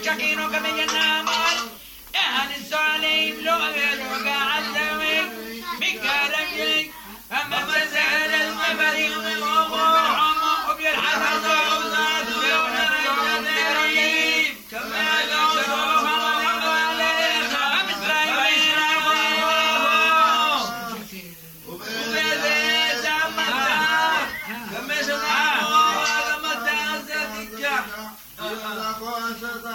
chucky, no camellan nada. Come